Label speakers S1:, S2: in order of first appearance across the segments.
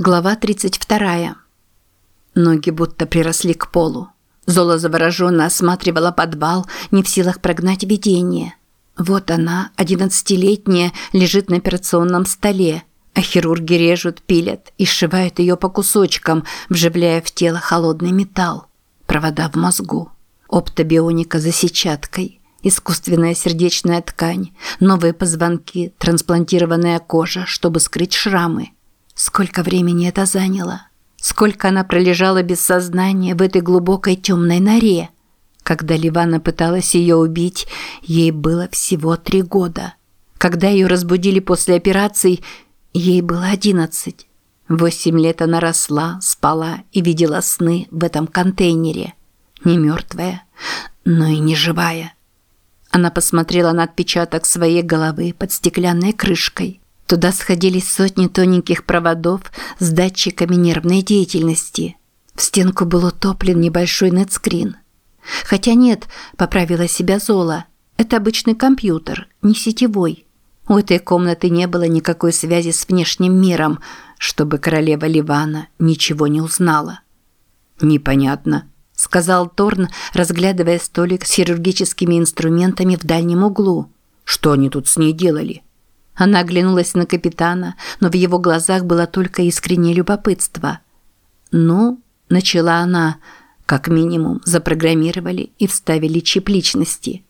S1: Глава 32. Ноги будто приросли к полу. Зола завороженно осматривала подвал, не в силах прогнать видение. Вот она, одиннадцатилетняя, лежит на операционном столе, а хирурги режут, пилят и сшивают ее по кусочкам, вживляя в тело холодный металл. Провода в мозгу. Оптобионика за сетчаткой. Искусственная сердечная ткань, новые позвонки, трансплантированная кожа, чтобы скрыть шрамы – Сколько времени это заняло? Сколько она пролежала без сознания в этой глубокой темной норе? Когда Ливана пыталась ее убить, ей было всего три года. Когда ее разбудили после операции, ей было одиннадцать. Восемь лет она росла, спала и видела сны в этом контейнере. Не мертвая, но и не живая. Она посмотрела на отпечаток своей головы под стеклянной крышкой. Туда сходились сотни тоненьких проводов с датчиками нервной деятельности. В стенку был утоплен небольшой нетскрин. Хотя нет, поправила себя Зола. Это обычный компьютер, не сетевой. У этой комнаты не было никакой связи с внешним миром, чтобы королева Ливана ничего не узнала. «Непонятно», – сказал Торн, разглядывая столик с хирургическими инструментами в дальнем углу. «Что они тут с ней делали?» Она оглянулась на капитана, но в его глазах было только искреннее любопытство. «Ну», – начала она, – «как минимум запрограммировали и вставили чип личности».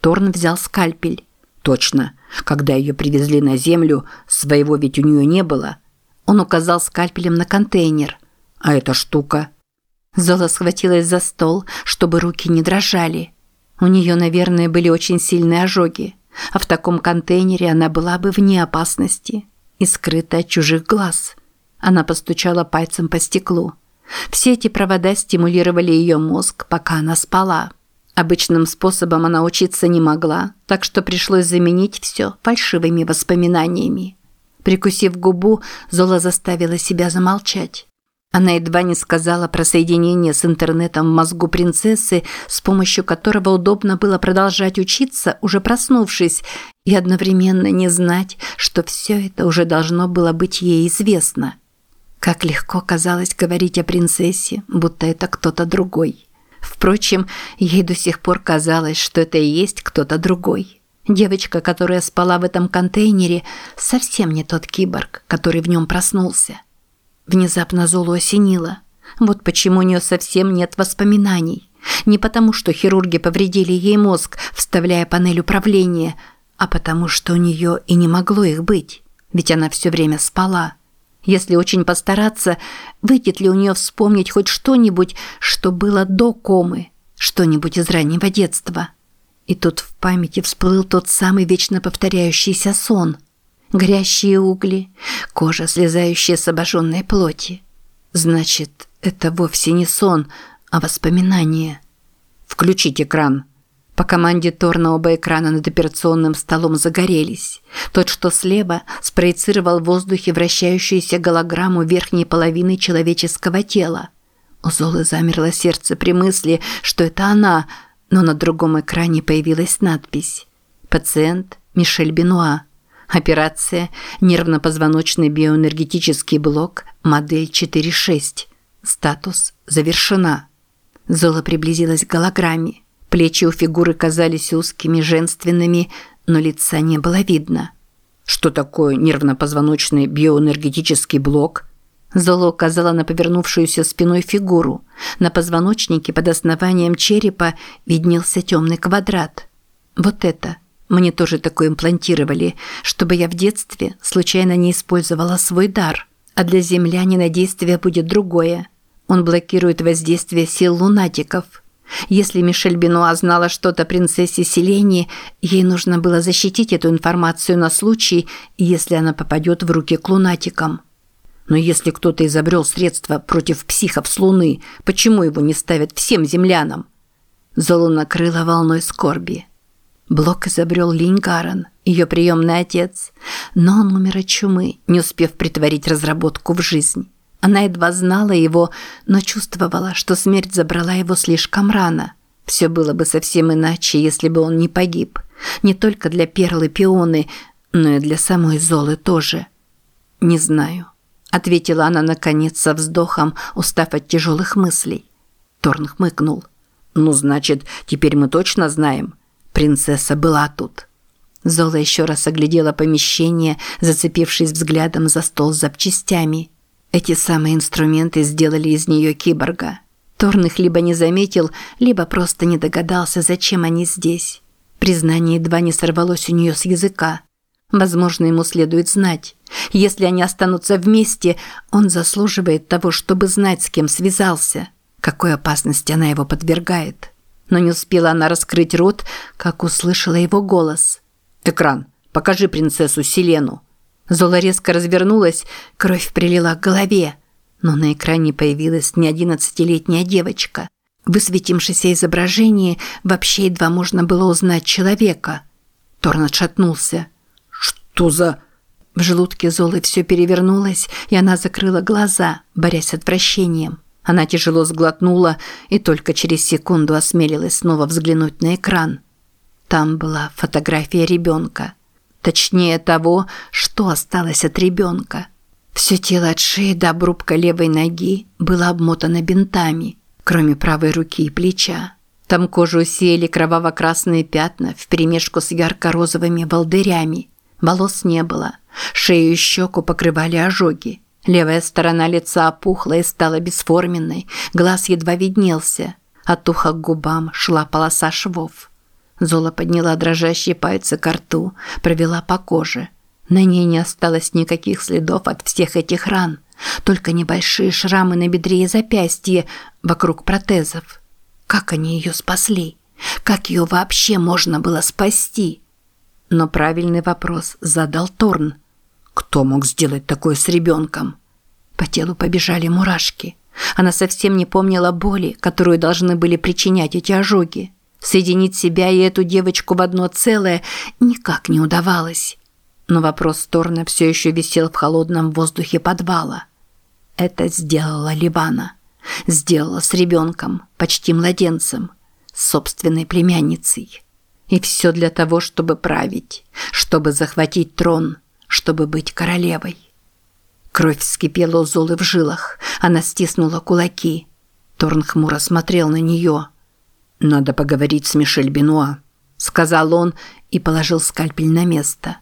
S1: Торн взял скальпель. «Точно. Когда ее привезли на землю, своего ведь у нее не было». Он указал скальпелем на контейнер. «А эта штука?» Зола схватилась за стол, чтобы руки не дрожали. У нее, наверное, были очень сильные ожоги. А в таком контейнере она была бы вне опасности и скрыта от чужих глаз. Она постучала пальцем по стеклу. Все эти провода стимулировали ее мозг, пока она спала. Обычным способом она учиться не могла, так что пришлось заменить все фальшивыми воспоминаниями. Прикусив губу, Зола заставила себя замолчать. Она едва не сказала про соединение с интернетом в мозгу принцессы, с помощью которого удобно было продолжать учиться, уже проснувшись, и одновременно не знать, что все это уже должно было быть ей известно. Как легко казалось говорить о принцессе, будто это кто-то другой. Впрочем, ей до сих пор казалось, что это и есть кто-то другой. Девочка, которая спала в этом контейнере, совсем не тот киборг, который в нем проснулся. Внезапно Золу осенило. Вот почему у нее совсем нет воспоминаний. Не потому, что хирурги повредили ей мозг, вставляя панель управления, а потому, что у нее и не могло их быть. Ведь она все время спала. Если очень постараться, выйдет ли у нее вспомнить хоть что-нибудь, что было до комы, что-нибудь из раннего детства. И тут в памяти всплыл тот самый вечно повторяющийся сон – горящие угли, кожа, слезающая с обожженной плоти. Значит, это вовсе не сон, а воспоминание. «Включить экран». По команде Торна оба экрана над операционным столом загорелись. Тот, что слева, спроецировал в воздухе вращающуюся голограмму верхней половины человеческого тела. У Золы замерло сердце при мысли, что это она, но на другом экране появилась надпись «Пациент Мишель Бенуа». Операция «Нервно-позвоночный биоэнергетический блок, модель 4.6». Статус «Завершена». Зола приблизилась к голограмме. Плечи у фигуры казались узкими, женственными, но лица не было видно. «Что такое нервно-позвоночный биоэнергетический блок?» Зола указала на повернувшуюся спиной фигуру. На позвоночнике под основанием черепа виднелся темный квадрат. «Вот это. Мне тоже такое имплантировали, чтобы я в детстве случайно не использовала свой дар. А для землянина действие будет другое. Он блокирует воздействие сил лунатиков. Если Мишель Бенуа знала что-то о принцессе Селении, ей нужно было защитить эту информацию на случай, если она попадет в руки к лунатикам. Но если кто-то изобрел средства против психов с Луны, почему его не ставят всем землянам? Золу накрыла волной скорби. Блок изобрел Линь ее приемный отец, но он умер от чумы, не успев притворить разработку в жизнь. Она едва знала его, но чувствовала, что смерть забрала его слишком рано. Все было бы совсем иначе, если бы он не погиб. Не только для Перлы Пионы, но и для самой Золы тоже. Не знаю. ответила она наконец со вздохом, устав от тяжелых мыслей. Торн хмыкнул. Ну, значит, теперь мы точно знаем. Принцесса была тут. Зола еще раз оглядела помещение, зацепившись взглядом за стол с запчастями. Эти самые инструменты сделали из нее киборга. Торн их либо не заметил, либо просто не догадался, зачем они здесь. Признание едва не сорвалось у нее с языка. Возможно, ему следует знать. Если они останутся вместе, он заслуживает того, чтобы знать, с кем связался. Какой опасности она его подвергает. Но не успела она раскрыть рот, как услышала его голос. «Экран, покажи принцессу Селену». Зола резко развернулась, кровь прилила к голове. Но на экране появилась не одиннадцатилетняя девочка. В высветившемся изображении вообще едва можно было узнать человека. Торн отшатнулся. «Что за...» В желудке Золы все перевернулось, и она закрыла глаза, борясь с отвращением. Она тяжело сглотнула и только через секунду осмелилась снова взглянуть на экран. Там была фотография ребенка. Точнее того, что осталось от ребенка. Все тело от шеи до обрубка левой ноги было обмотано бинтами, кроме правой руки и плеча. Там кожу усеяли кроваво-красные пятна вперемешку с ярко-розовыми волдырями. Волос не было. Шею и щеку покрывали ожоги. Левая сторона лица опухла и стала бесформенной, глаз едва виднелся. От уха к губам шла полоса швов. Зола подняла дрожащие пальцы к рту, провела по коже. На ней не осталось никаких следов от всех этих ран, только небольшие шрамы на бедре и запястье вокруг протезов. Как они ее спасли? Как ее вообще можно было спасти? Но правильный вопрос задал Торн. Кто мог сделать такое с ребенком? По телу побежали мурашки. Она совсем не помнила боли, которую должны были причинять эти ожоги. Соединить себя и эту девочку в одно целое никак не удавалось. Но вопрос Торна все еще висел в холодном воздухе подвала. Это сделала Ливана. Сделала с ребенком, почти младенцем, собственной племянницей. И все для того, чтобы править, чтобы захватить трон, чтобы быть королевой. Кровь вскипела у Золы в жилах. Она стиснула кулаки. Торн хмуро смотрел на нее. «Надо поговорить с Мишель Бенуа», – сказал он и положил скальпель на место.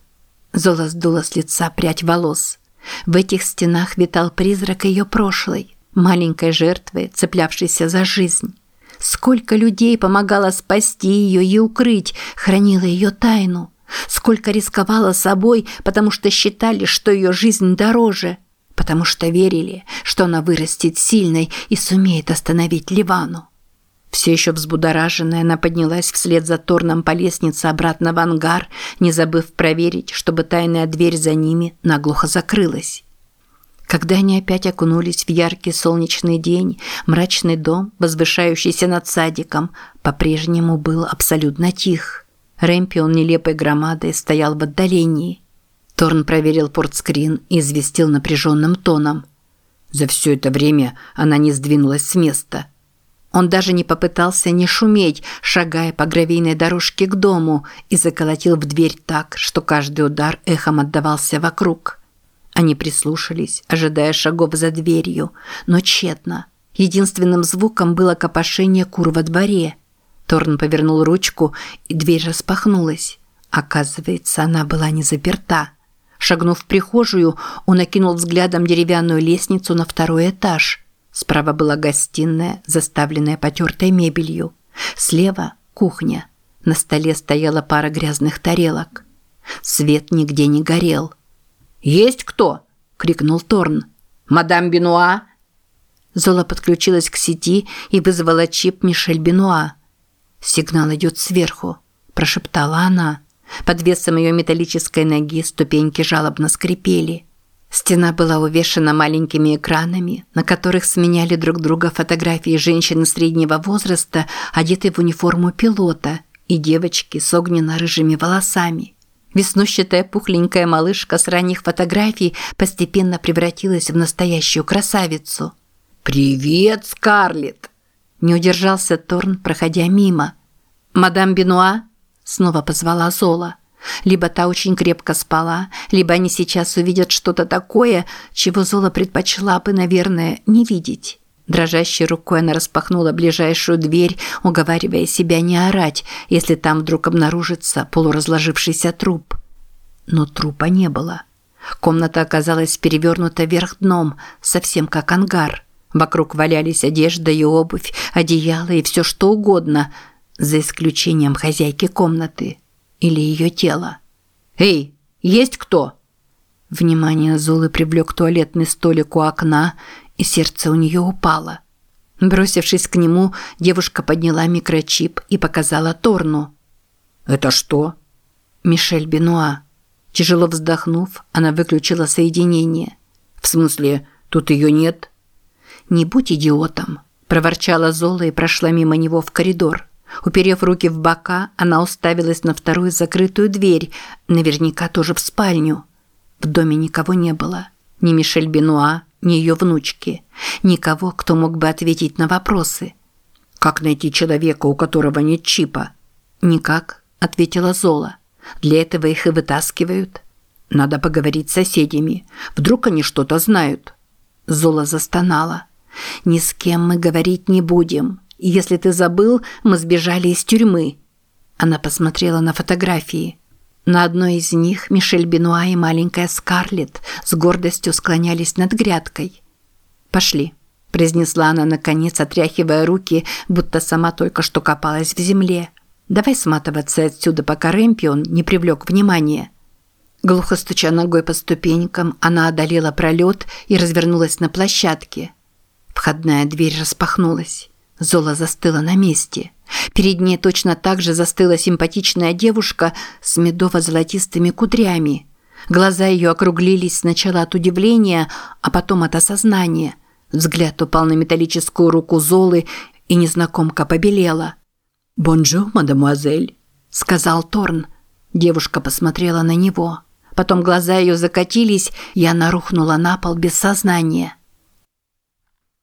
S1: Зола сдула с лица прядь волос. В этих стенах витал призрак ее прошлой, маленькой жертвы, цеплявшейся за жизнь. Сколько людей помогало спасти ее и укрыть, хранило ее тайну. Сколько рисковала собой, потому что считали, что ее жизнь дороже, потому что верили, что она вырастет сильной и сумеет остановить Ливану. Все еще взбудораженная, она поднялась вслед за Торном по лестнице обратно в ангар, не забыв проверить, чтобы тайная дверь за ними наглухо закрылась. Когда они опять окунулись в яркий солнечный день, мрачный дом, возвышающийся над садиком, по-прежнему был абсолютно тих. Рэмпион нелепой громадой стоял в отдалении. Торн проверил портскрин и известил напряженным тоном. За все это время она не сдвинулась с места. Он даже не попытался не шуметь, шагая по гравийной дорожке к дому, и заколотил в дверь так, что каждый удар эхом отдавался вокруг. Они прислушались, ожидая шагов за дверью, но тщетно. Единственным звуком было копошение кур во дворе – Торн повернул ручку, и дверь распахнулась. Оказывается, она была не заперта. Шагнув в прихожую, он окинул взглядом деревянную лестницу на второй этаж. Справа была гостиная, заставленная потертой мебелью. Слева – кухня. На столе стояла пара грязных тарелок. Свет нигде не горел. «Есть кто?» – крикнул Торн. «Мадам Бенуа?» Зола подключилась к сети и вызвала чип Мишель Бенуа. «Сигнал идет сверху», – прошептала она. Под весом ее металлической ноги ступеньки жалобно скрипели. Стена была увешана маленькими экранами, на которых сменяли друг друга фотографии женщины среднего возраста, одетой в униформу пилота, и девочки с огненно-рыжими волосами. Веснущатая пухленькая малышка с ранних фотографий постепенно превратилась в настоящую красавицу. «Привет, Скарлетт!» Не удержался Торн, проходя мимо. «Мадам Бенуа?» – снова позвала Зола. Либо та очень крепко спала, либо они сейчас увидят что-то такое, чего Зола предпочла бы, наверное, не видеть. Дрожащей рукой она распахнула ближайшую дверь, уговаривая себя не орать, если там вдруг обнаружится полуразложившийся труп. Но трупа не было. Комната оказалась перевернута вверх дном, совсем как ангар. Вокруг валялись одежда и обувь, одеяло и все что угодно, за исключением хозяйки комнаты или ее тела. «Эй, есть кто?» Внимание Зулы привлек туалетный столик у окна, и сердце у нее упало. Бросившись к нему, девушка подняла микрочип и показала Торну.
S2: «Это что?»
S1: «Мишель Бенуа». Тяжело вздохнув, она выключила соединение.
S2: «В смысле, тут ее нет?»
S1: «Не будь идиотом», – проворчала Зола и прошла мимо него в коридор. Уперев руки в бока, она уставилась на вторую закрытую дверь, наверняка тоже в спальню. В доме никого не было. Ни Мишель Бенуа, ни ее внучки. Никого, кто мог бы ответить на вопросы.
S2: «Как найти человека, у которого нет чипа?»
S1: «Никак», – ответила Зола. «Для этого их и вытаскивают».
S2: «Надо поговорить с соседями. Вдруг они что-то знают».
S1: Зола застонала. «Ни с кем мы говорить не будем. Если ты забыл, мы сбежали из тюрьмы». Она посмотрела на фотографии. На одной из них Мишель Бенуа и маленькая Скарлетт с гордостью склонялись над грядкой. «Пошли», – произнесла она наконец, отряхивая руки, будто сама только что копалась в земле. «Давай сматываться отсюда, пока Рэмпион не привлек внимания». Глухо стуча ногой по ступенькам, она одолела пролет и развернулась на площадке. Входная дверь распахнулась. Зола застыла на месте. Перед ней точно так же застыла симпатичная девушка с медово-золотистыми кудрями. Глаза ее округлились сначала от удивления, а потом от осознания. Взгляд упал на металлическую руку Золы, и незнакомка побелела.
S2: «Bonjour, mademoiselle», –
S1: сказал Торн. Девушка посмотрела на него. Потом глаза ее закатились, и она рухнула на пол без сознания.